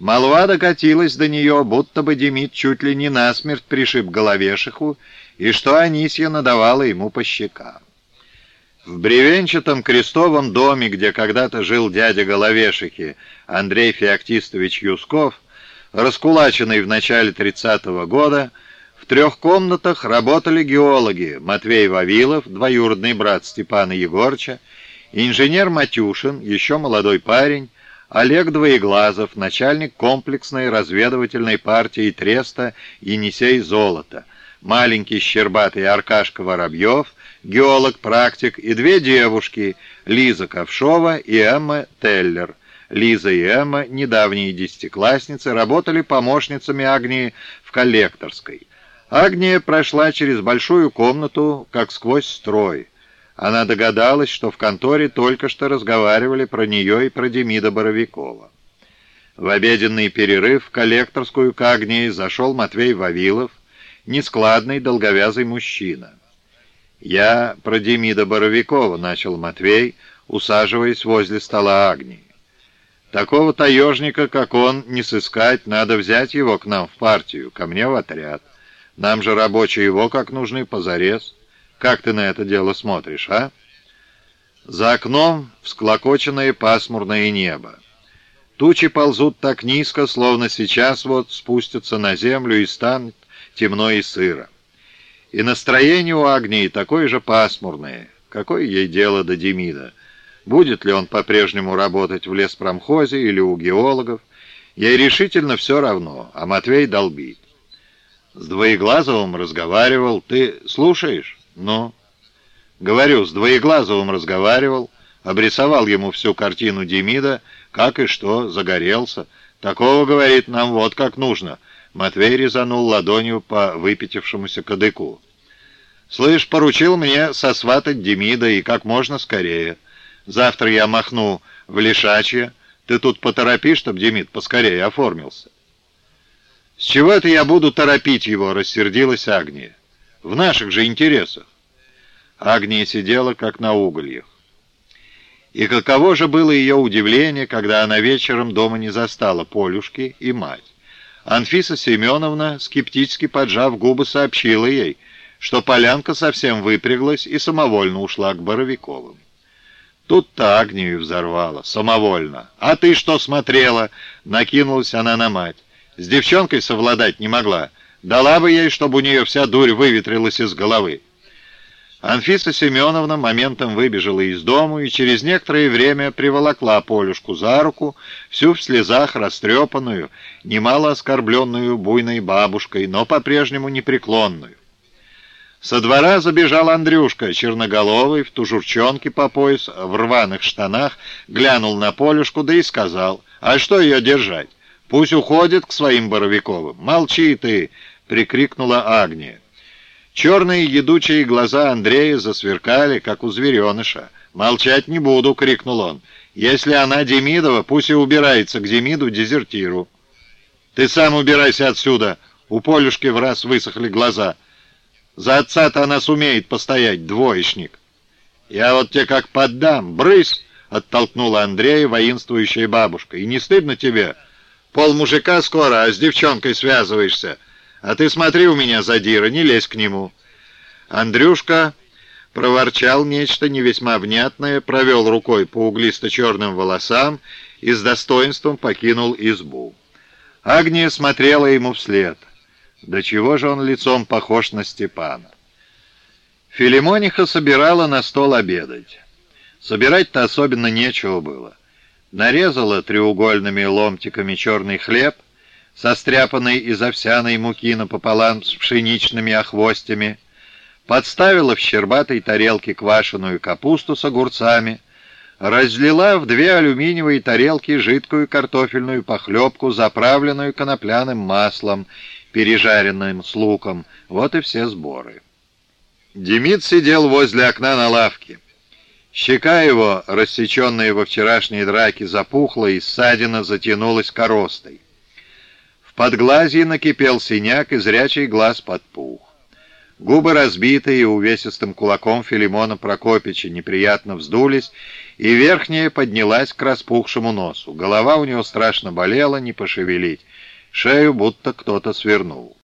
Молва докатилась до нее, будто бы Демид чуть ли не насмерть пришиб головешиху, и что Анисья надавала ему по щекам. В бревенчатом крестовом доме, где когда-то жил дядя Головешихи, Андрей Феоктистович Юсков, раскулаченный в начале 30-го года, в трех комнатах работали геологи Матвей Вавилов, двоюродный брат Степана Егорча, инженер Матюшин, еще молодой парень, Олег Двоеглазов, начальник комплексной разведывательной партии Треста «Енисей Золото», маленький щербатый Аркашка Воробьев, геолог-практик, и две девушки, Лиза Ковшова и Эмма Теллер. Лиза и Эмма, недавние десятиклассницы, работали помощницами Агнии в коллекторской. Агния прошла через большую комнату, как сквозь строй. Она догадалась, что в конторе только что разговаривали про нее и про Демида Боровикова. В обеденный перерыв в коллекторскую к Агнии зашел Матвей Вавилов, нескладный долговязый мужчина. «Я про Демида Боровикова», — начал Матвей, усаживаясь возле стола Агнии. «Такого таежника, как он, не сыскать, надо взять его к нам в партию, ко мне в отряд. Нам же рабочие его как нужны позарез». Как ты на это дело смотришь, а? За окном всклокоченное пасмурное небо. Тучи ползут так низко, словно сейчас вот спустятся на землю и станет темно и сыро. И настроение у Агнии такое же пасмурное. Какое ей дело до Демида? Будет ли он по-прежнему работать в леспромхозе или у геологов? Ей решительно все равно, а Матвей долбит. С Двоеглазовым разговаривал. Ты слушаешь? «Ну?» «Говорю, с Двоеглазовым разговаривал, обрисовал ему всю картину Демида, как и что, загорелся. Такого, говорит, нам вот как нужно». Матвей резанул ладонью по выпятившемуся кадыку. «Слышь, поручил мне сосватать Демида и как можно скорее. Завтра я махну в Лишачье. Ты тут поторопи, чтоб Демид поскорее оформился». «С чего это я буду торопить его?» — рассердилась Агния. В наших же интересах. Агния сидела, как на угольях. И каково же было ее удивление, когда она вечером дома не застала Полюшки и мать. Анфиса Семеновна, скептически поджав губы, сообщила ей, что Полянка совсем выпряглась и самовольно ушла к Боровиковым. Тут-то Агнию взорвала, самовольно. «А ты что смотрела?» — накинулась она на мать. «С девчонкой совладать не могла». Дала бы ей, чтобы у нее вся дурь выветрилась из головы. Анфиса Семеновна моментом выбежала из дому и через некоторое время приволокла Полюшку за руку, всю в слезах растрепанную, немало оскорбленную буйной бабушкой, но по-прежнему непреклонную. Со двора забежал Андрюшка, черноголовый, в тужурчонке по пояс, в рваных штанах, глянул на Полюшку, да и сказал, «А что ее держать? Пусть уходит к своим Боровиковым. Молчи ты!» — прикрикнула Агния. Черные едучие глаза Андрея засверкали, как у звереныша. «Молчать не буду!» — крикнул он. «Если она Демидова, пусть и убирается к Демиду дезертиру». «Ты сам убирайся отсюда!» У Полюшки в раз высохли глаза. «За отца-то она сумеет постоять, двоечник!» «Я вот тебе как поддам! Брысь!» — оттолкнула Андрея воинствующая бабушка. «И не стыдно тебе? Пол мужика скоро, а с девчонкой связываешься!» А ты смотри у меня, задира, не лезь к нему. Андрюшка проворчал нечто не весьма внятное, провел рукой по углисто-черным волосам и с достоинством покинул избу. Агния смотрела ему вслед. Да чего же он лицом похож на Степана? Филимониха собирала на стол обедать. Собирать-то особенно нечего было. Нарезала треугольными ломтиками черный хлеб, состряпанной из овсяной муки напополам с пшеничными охвостями, подставила в щербатой тарелке квашеную капусту с огурцами, разлила в две алюминиевые тарелки жидкую картофельную похлебку, заправленную конопляным маслом, пережаренным с луком. Вот и все сборы. Демид сидел возле окна на лавке. Щека его, рассеченная во вчерашней драке, запухла и ссадина затянулась коростой. В подглазье накипел синяк, и зрячий глаз подпух. Губы разбитые увесистым кулаком Филимона Прокопича неприятно вздулись, и верхняя поднялась к распухшему носу. Голова у него страшно болела, не пошевелить. Шею будто кто-то свернул.